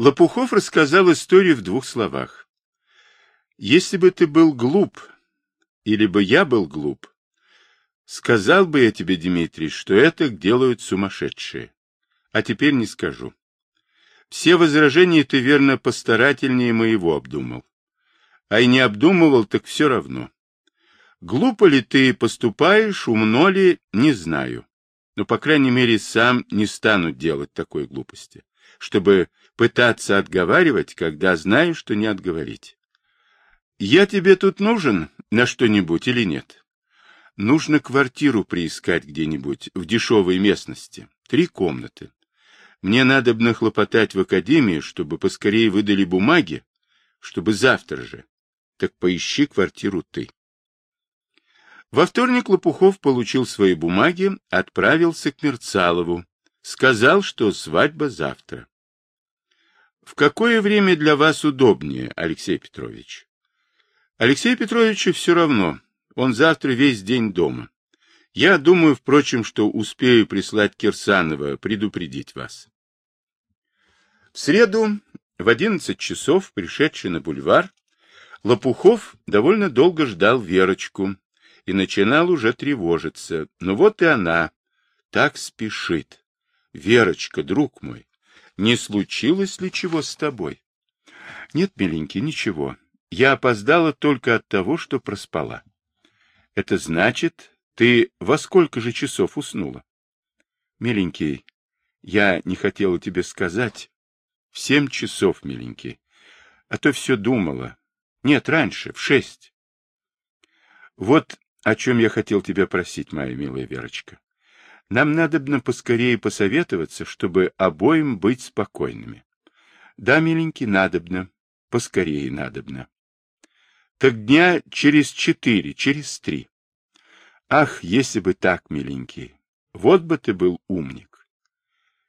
Лопухов рассказал историю в двух словах. Если бы ты был глуп, или бы я был глуп, сказал бы я тебе, Дмитрий, что это делают сумасшедшие. А теперь не скажу. Все возражения ты, верно, постарательнее моего обдумал. А и не обдумывал, так все равно. Глупо ли ты поступаешь, умно ли, не знаю. Но, по крайней мере, сам не стану делать такой глупости, чтобы пытаться отговаривать, когда знаю, что не отговорить. Я тебе тут нужен на что-нибудь или нет? Нужно квартиру приискать где-нибудь в дешевой местности. Три комнаты. Мне надо бы нахлопотать в академии, чтобы поскорее выдали бумаги, чтобы завтра же. Так поищи квартиру ты. Во вторник Лопухов получил свои бумаги, отправился к Мерцалову, сказал, что свадьба завтра. В какое время для вас удобнее, Алексей Петрович? Алексею Петровичу все равно, он завтра весь день дома. Я думаю, впрочем, что успею прислать Кирсанова предупредить вас. В среду в одиннадцать часов, пришедший на бульвар, Лопухов довольно долго ждал Верочку и начинал уже тревожиться. Но вот и она так спешит. Верочка, друг мой, не случилось ли чего с тобой? Нет, миленький, ничего. Я опоздала только от того, что проспала. Это значит, ты во сколько же часов уснула? Миленький, я не хотела тебе сказать. В семь часов, миленький. А то все думала. Нет, раньше, в шесть. Вот о чем я хотел тебя просить, моя милая Верочка. Нам надобно поскорее посоветоваться, чтобы обоим быть спокойными. Да, миленький, надобно. Поскорее надобно. Так дня через четыре, через три. Ах, если бы так, миленький, вот бы ты был умник.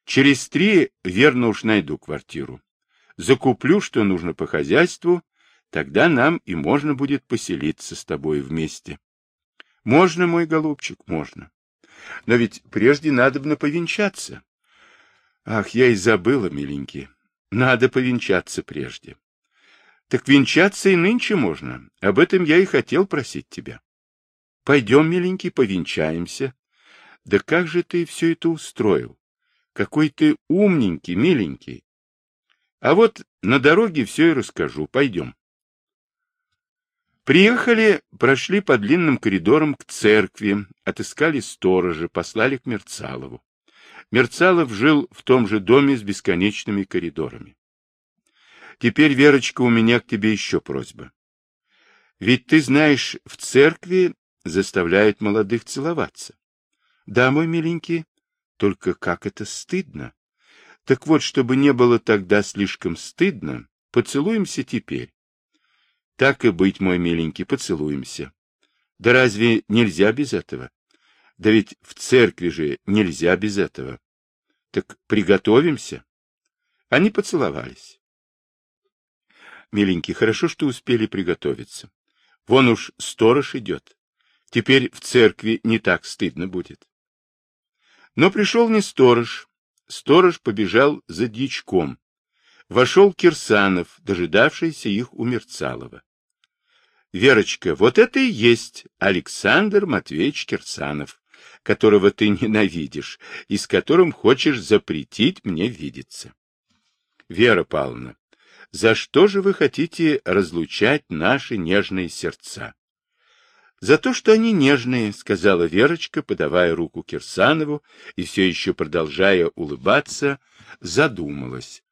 Через три верно уж найду квартиру. Закуплю, что нужно по хозяйству, тогда нам и можно будет поселиться с тобой вместе. Можно, мой голубчик, можно. Но ведь прежде надобно повенчаться. Ах, я и забыла, миленький. Надо повенчаться прежде. Так венчаться и нынче можно. Об этом я и хотел просить тебя. Пойдем, миленький, повенчаемся. Да как же ты все это устроил? Какой ты умненький, миленький. А вот на дороге все и расскажу. Пойдем. Приехали, прошли по длинным коридорам к церкви, отыскали сторожа, послали к Мерцалову. Мерцалов жил в том же доме с бесконечными коридорами. Теперь, Верочка, у меня к тебе еще просьба. Ведь ты знаешь, в церкви заставляют молодых целоваться. Да, мой миленький, только как это стыдно. Так вот, чтобы не было тогда слишком стыдно, поцелуемся теперь. Так и быть, мой миленький, поцелуемся. Да разве нельзя без этого? Да ведь в церкви же нельзя без этого. Так приготовимся. Они поцеловались. Миленький, хорошо, что успели приготовиться. Вон уж сторож идет. Теперь в церкви не так стыдно будет. Но пришел не сторож. Сторож побежал за дьячком. Вошел Кирсанов, дожидавшийся их у Мерцалова. Верочка, вот это и есть Александр Матвеевич Кирсанов, которого ты ненавидишь и с которым хочешь запретить мне видеться. Вера Павловна, за что же вы хотите разлучать наши нежные сердца? За то, что они нежные, сказала Верочка, подавая руку Кирсанову и все еще продолжая улыбаться, задумалась.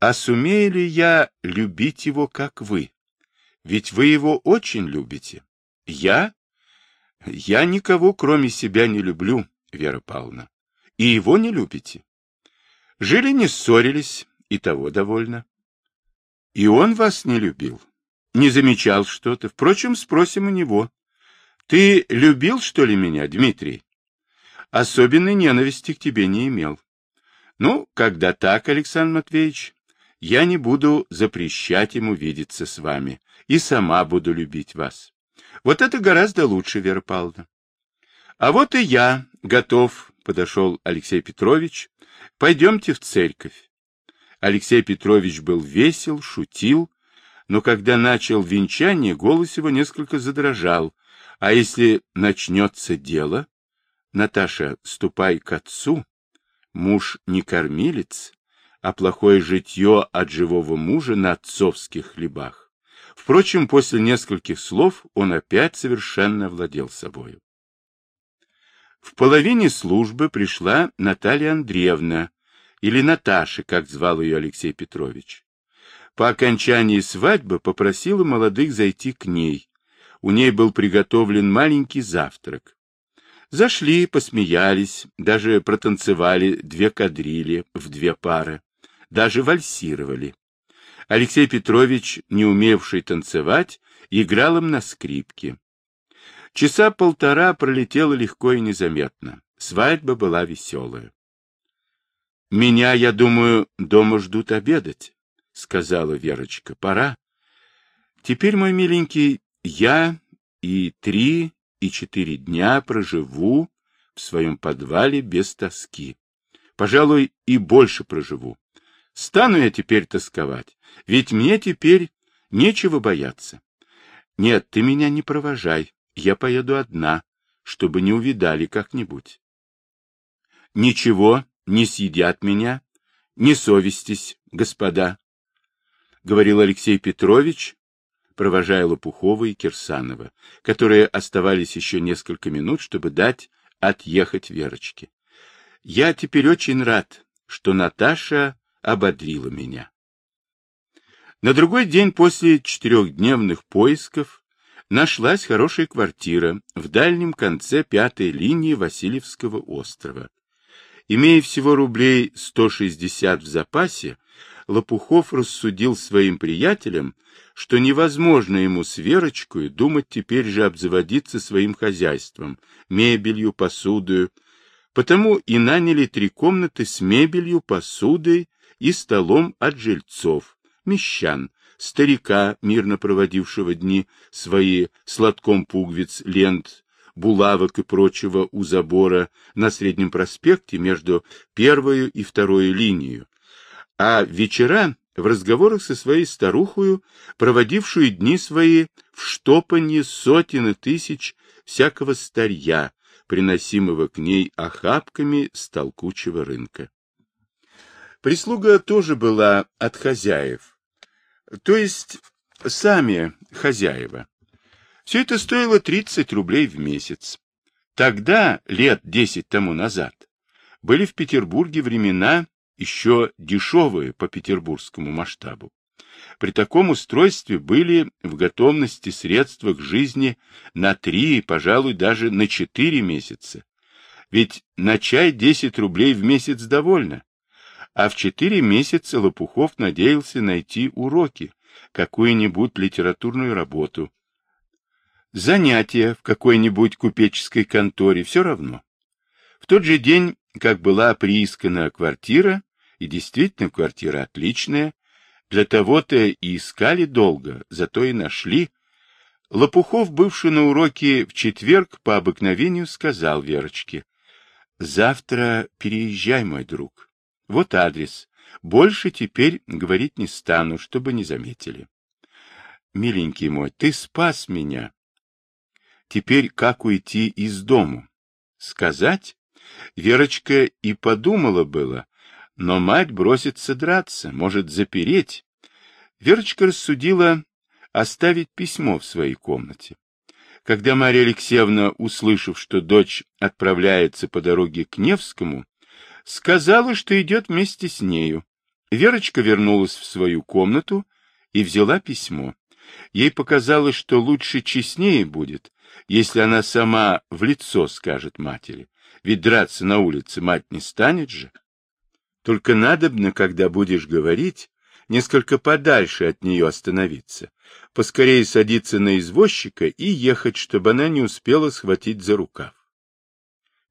А сумею ли я любить его, как вы? Ведь вы его очень любите. Я? Я никого, кроме себя, не люблю, Вера Павловна. И его не любите. Жили, не ссорились, и того довольно. И он вас не любил. Не замечал что-то. Впрочем, спросим у него. Ты любил, что ли, меня, Дмитрий? Особенной ненависти к тебе не имел. Ну, когда так, Александр Матвеевич, я не буду запрещать ему видеться с вами и сама буду любить вас. Вот это гораздо лучше, Вера Павловна. А вот и я готов, подошел Алексей Петрович. Пойдемте в церковь. Алексей Петрович был весел, шутил, но когда начал венчание, голос его несколько задрожал. А если начнется дело? Наташа, ступай к отцу. Муж не кормилец, а плохое житье от живого мужа на отцовских хлебах. Впрочем, после нескольких слов он опять совершенно владел собою. В половине службы пришла Наталья Андреевна, или Наташа, как звал ее Алексей Петрович. По окончании свадьбы попросила молодых зайти к ней. У ней был приготовлен маленький завтрак. Зашли, посмеялись, даже протанцевали две кадрили в две пары, даже вальсировали. Алексей Петрович, не умевший танцевать, играл им на скрипке. Часа полтора пролетело легко и незаметно. Свадьба была веселая. — Меня, я думаю, дома ждут обедать, — сказала Верочка. — Пора. Теперь, мой миленький, я и три, и четыре дня проживу в своем подвале без тоски. Пожалуй, и больше проживу. Стану я теперь тосковать, ведь мне теперь нечего бояться. Нет, ты меня не провожай, я поеду одна, чтобы не увидали как-нибудь. Ничего, не съедят меня, не совестись, господа, — говорил Алексей Петрович, провожая Лопухова и Кирсанова, которые оставались еще несколько минут, чтобы дать отъехать Верочке. Я теперь очень рад, что Наташа ободрила меня. На другой день после четырехдневных поисков нашлась хорошая квартира в дальнем конце пятой линии Васильевского острова. Имея всего рублей 160 в запасе, Лопухов рассудил своим приятелям, что невозможно ему с Верочкой думать теперь же обзаводиться своим хозяйством, мебелью, посудою, потому и наняли три комнаты с мебелью, посудой и столом от жильцов, мещан, старика, мирно проводившего дни свои сладком пуговиц, лент, булавок и прочего у забора на Среднем проспекте между первой и второй линией, а вечера в разговорах со своей старухою, проводившую дни свои в штопанье сотен и тысяч всякого старья, приносимого к ней охапками с толкучего рынка. Прислуга тоже была от хозяев, то есть сами хозяева. Все это стоило 30 рублей в месяц. Тогда, лет 10 тому назад, были в Петербурге времена еще дешевые по петербургскому масштабу. При таком устройстве были в готовности средства к жизни на три, пожалуй, даже на четыре месяца. Ведь на чай 10 рублей в месяц довольно а в четыре месяца Лопухов надеялся найти уроки, какую-нибудь литературную работу, занятия в какой-нибудь купеческой конторе, все равно. В тот же день, как была приискана квартира, и действительно квартира отличная, для того-то и искали долго, зато и нашли, Лопухов, бывший на уроке в четверг, по обыкновению сказал Верочке, «Завтра переезжай, мой друг. Вот адрес. Больше теперь говорить не стану, чтобы не заметили. Миленький мой, ты спас меня. Теперь как уйти из дому? Сказать? Верочка и подумала было, но мать бросится драться, может запереть. Верочка рассудила оставить письмо в своей комнате. Когда Марья Алексеевна, услышав, что дочь отправляется по дороге к Невскому, сказала, что идет вместе с нею. Верочка вернулась в свою комнату и взяла письмо. Ей показалось, что лучше честнее будет, если она сама в лицо скажет матери, ведь драться на улице мать не станет же. Только надобно, когда будешь говорить, несколько подальше от нее остановиться, поскорее садиться на извозчика и ехать, чтобы она не успела схватить за рукав.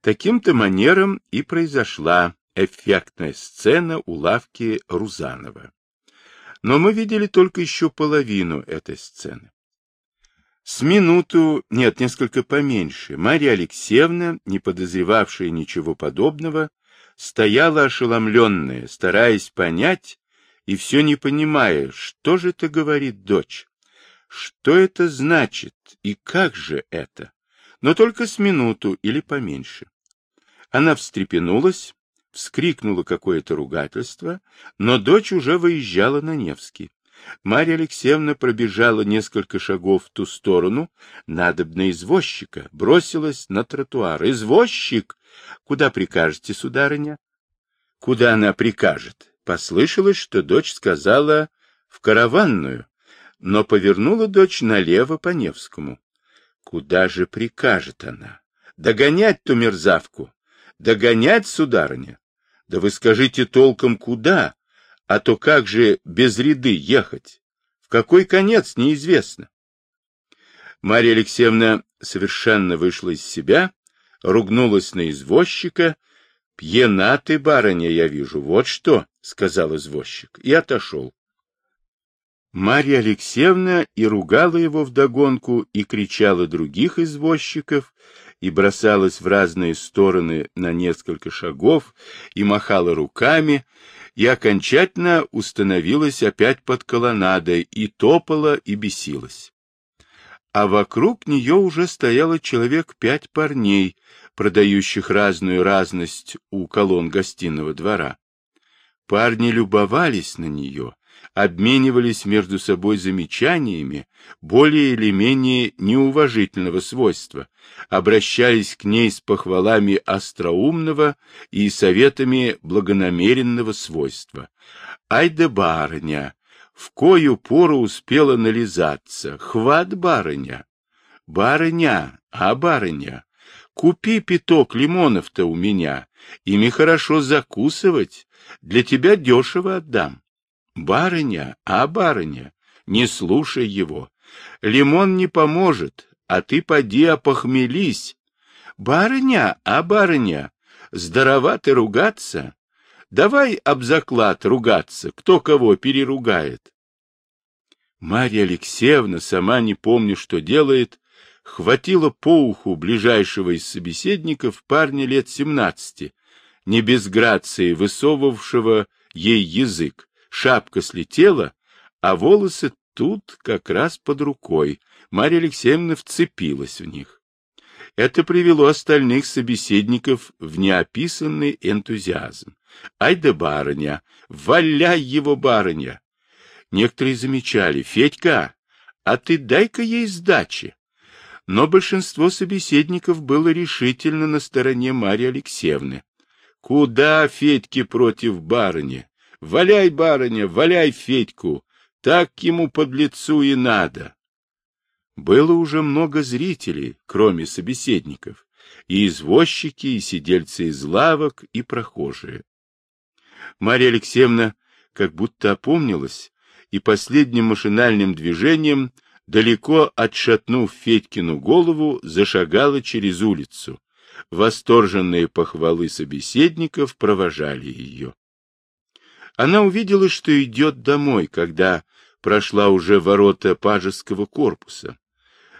Таким-то манером и произошла эффектная сцена у лавки Рузанова. Но мы видели только еще половину этой сцены. С минуту, нет, несколько поменьше, Марья Алексеевна, не подозревавшая ничего подобного, стояла ошеломленная, стараясь понять, и все не понимая, что же это говорит дочь. Что это значит и как же это? Но только с минуту или поменьше. Она встрепенулась, вскрикнула какое-то ругательство, но дочь уже выезжала на Невский. Марья Алексеевна пробежала несколько шагов в ту сторону, надобно извозчика, бросилась на тротуар. «Извозчик! Куда прикажете, сударыня?» «Куда она прикажет?» Послышалось, что дочь сказала «в караванную», но повернула дочь налево по Невскому. Куда же прикажет она? Догонять ту мерзавку! Догонять, сударыня! Да вы скажите толком, куда, а то как же без ряды ехать? В какой конец, неизвестно. Марья Алексеевна совершенно вышла из себя, ругнулась на извозчика. «Пьяна ты, барыня, я вижу, вот что», — сказал извозчик, и отошел. Марья Алексеевна и ругала его вдогонку, и кричала других извозчиков, и бросалась в разные стороны на несколько шагов, и махала руками, и окончательно установилась опять под колоннадой, и топала, и бесилась. А вокруг нее уже стояло человек пять парней, продающих разную разность у колонн гостиного двора. Парни любовались на нее, обменивались между собой замечаниями более или менее неуважительного свойства, обращались к ней с похвалами остроумного и советами благонамеренного свойства. «Ай да барыня! В кою пору успела нализаться! Хват барыня! Барыня, а барыня! Купи пяток лимонов-то у меня, ими хорошо закусывать, для тебя дешево отдам. Барыня, а барыня, не слушай его. Лимон не поможет, а ты поди опохмелись. Барыня, а барыня, здорова ты ругаться? Давай об заклад ругаться, кто кого переругает. Марья Алексеевна, сама не помня, что делает, хватила по уху ближайшего из собеседников парня лет семнадцати, не без грации высовывавшего ей язык, Шапка слетела, а волосы тут как раз под рукой. Марья Алексеевна вцепилась в них. Это привело остальных собеседников в неописанный энтузиазм. «Ай да барыня! Валяй его, барыня!» Некоторые замечали. «Федька, а ты дай-ка ей сдачи!» Но большинство собеседников было решительно на стороне Марьи Алексеевны. «Куда Федьке против барыни? Валяй, барыня, валяй Федьку, так ему под лицу и надо. Было уже много зрителей, кроме собеседников, и извозчики, и сидельцы из лавок, и прохожие. Марья Алексеевна как будто опомнилась и последним машинальным движением, далеко отшатнув Федькину голову, зашагала через улицу. Восторженные похвалы собеседников провожали ее. Она увидела, что идет домой, когда прошла уже ворота пажеского корпуса.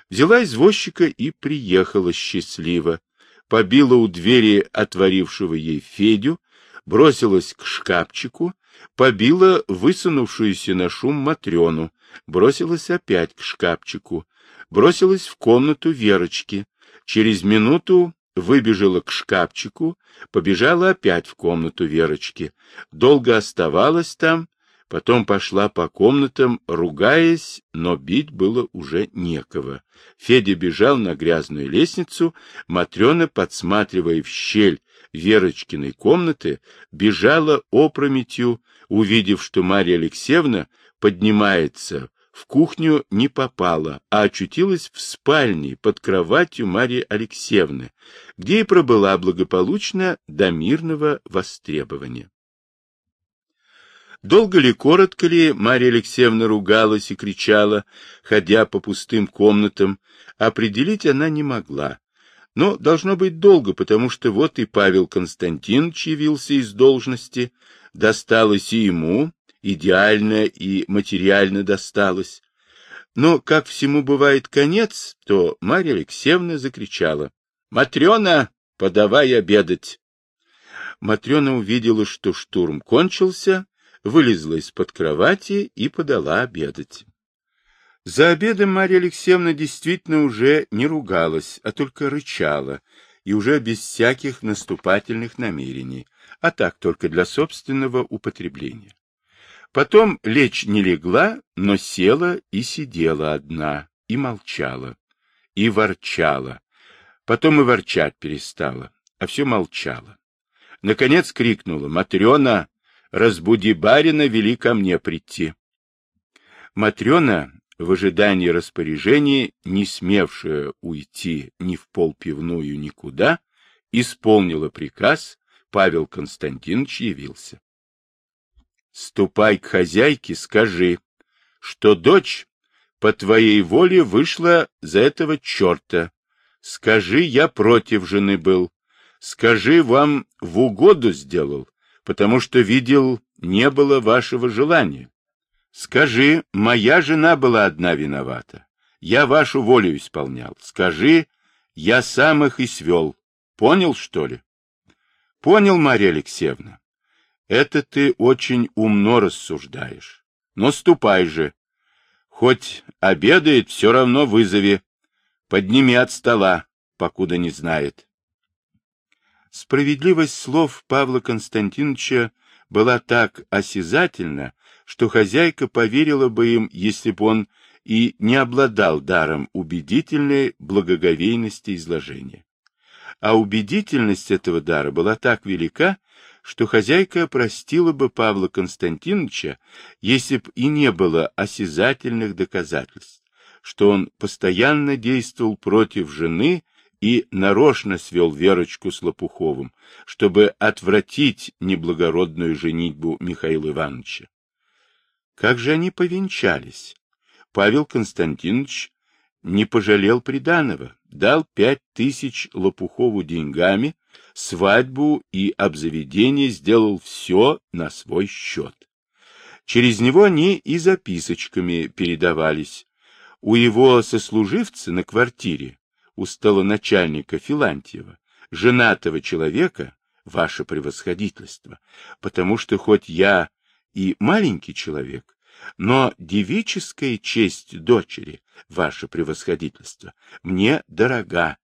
Взяла извозчика и приехала счастливо, побила у двери отворившего ей Федю, бросилась к шкафчику, побила высунувшуюся на шум Матрёну, бросилась опять к шкафчику, бросилась в комнату Верочки. Через минуту выбежала к шкафчику, побежала опять в комнату Верочки, долго оставалась там, потом пошла по комнатам, ругаясь, но бить было уже некого. Федя бежал на грязную лестницу, Матрена, подсматривая в щель Верочкиной комнаты, бежала опрометью, увидев, что Марья Алексеевна поднимается в кухню не попала, а очутилась в спальне под кроватью Марьи Алексеевны, где и пробыла благополучно до мирного востребования. Долго ли, коротко ли, Марья Алексеевна ругалась и кричала, ходя по пустым комнатам, определить она не могла. Но должно быть долго, потому что вот и Павел Константинович явился из должности, досталось и ему, идеально и материально досталось. Но, как всему бывает конец, то Марья Алексеевна закричала. — Матрена, подавай обедать! Матрена увидела, что штурм кончился, вылезла из-под кровати и подала обедать. За обедом Марья Алексеевна действительно уже не ругалась, а только рычала, и уже без всяких наступательных намерений, а так только для собственного употребления. Потом лечь не легла, но села и сидела одна, и молчала, и ворчала. Потом и ворчать перестала, а все молчала. Наконец крикнула «Матрена, разбуди барина, вели ко мне прийти». Матрена, в ожидании распоряжения, не смевшая уйти ни в полпивную никуда, исполнила приказ, Павел Константинович явился. Ступай к хозяйке, скажи, что дочь по твоей воле вышла за этого черта. Скажи, я против жены был. Скажи, вам в угоду сделал, потому что видел, не было вашего желания. Скажи, моя жена была одна виновата. Я вашу волю исполнял. Скажи, я сам их и свел. Понял, что ли? Понял, Марья Алексеевна. Это ты очень умно рассуждаешь. Но ступай же. Хоть обедает, все равно вызови. Подними от стола, покуда не знает. Справедливость слов Павла Константиновича была так осязательна, что хозяйка поверила бы им, если бы он и не обладал даром убедительной благоговейности изложения. А убедительность этого дара была так велика, что хозяйка простила бы Павла Константиновича, если б и не было осязательных доказательств, что он постоянно действовал против жены и нарочно свел Верочку с Лопуховым, чтобы отвратить неблагородную женитьбу Михаила Ивановича. Как же они повенчались? Павел Константинович не пожалел приданого, дал пять тысяч Лопухову деньгами, свадьбу и обзаведение сделал все на свой счет. Через него они и записочками передавались. У его сослуживца на квартире, у столоначальника Филантьева, женатого человека, ваше превосходительство, потому что хоть я и маленький человек, но девическая честь дочери, ваше превосходительство, мне дорога.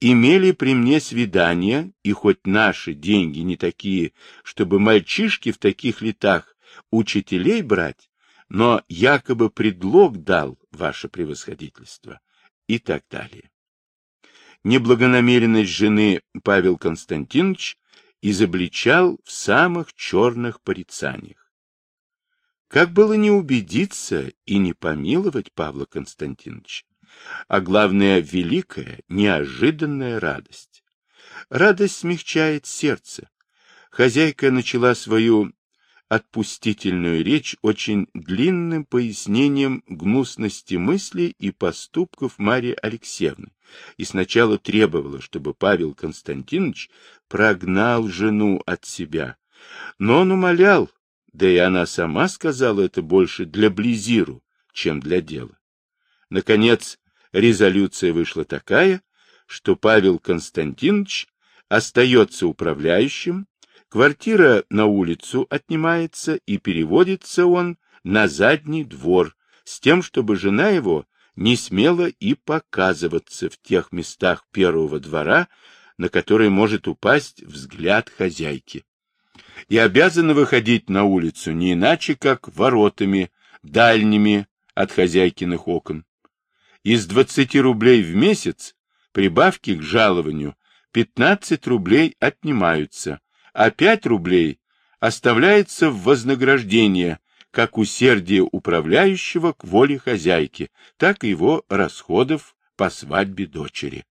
Имели при мне свидания, и хоть наши деньги не такие, чтобы мальчишки в таких летах учителей брать, но якобы предлог дал ваше превосходительство и так далее. Неблагонамеренность жены Павел Константинович изобличал в самых черных порицаниях. Как было не убедиться и не помиловать Павла Константиновича? А главное, великая, неожиданная радость. Радость смягчает сердце. Хозяйка начала свою отпустительную речь очень длинным пояснением гнусности мыслей и поступков Марии Алексеевны, и сначала требовала, чтобы Павел Константинович прогнал жену от себя. Но он умолял, да и она сама сказала это больше для Близиру, чем для дела. Наконец, резолюция вышла такая, что Павел Константинович остается управляющим, квартира на улицу отнимается и переводится он на задний двор с тем, чтобы жена его не смела и показываться в тех местах первого двора, на которые может упасть взгляд хозяйки и обязаны выходить на улицу не иначе, как воротами, дальними от хозяйкиных окон. Из 20 рублей в месяц прибавки к жалованию 15 рублей отнимаются, а 5 рублей оставляется в вознаграждение как усердие управляющего к воле хозяйки, так и его расходов по свадьбе дочери.